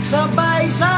Sabay-sabay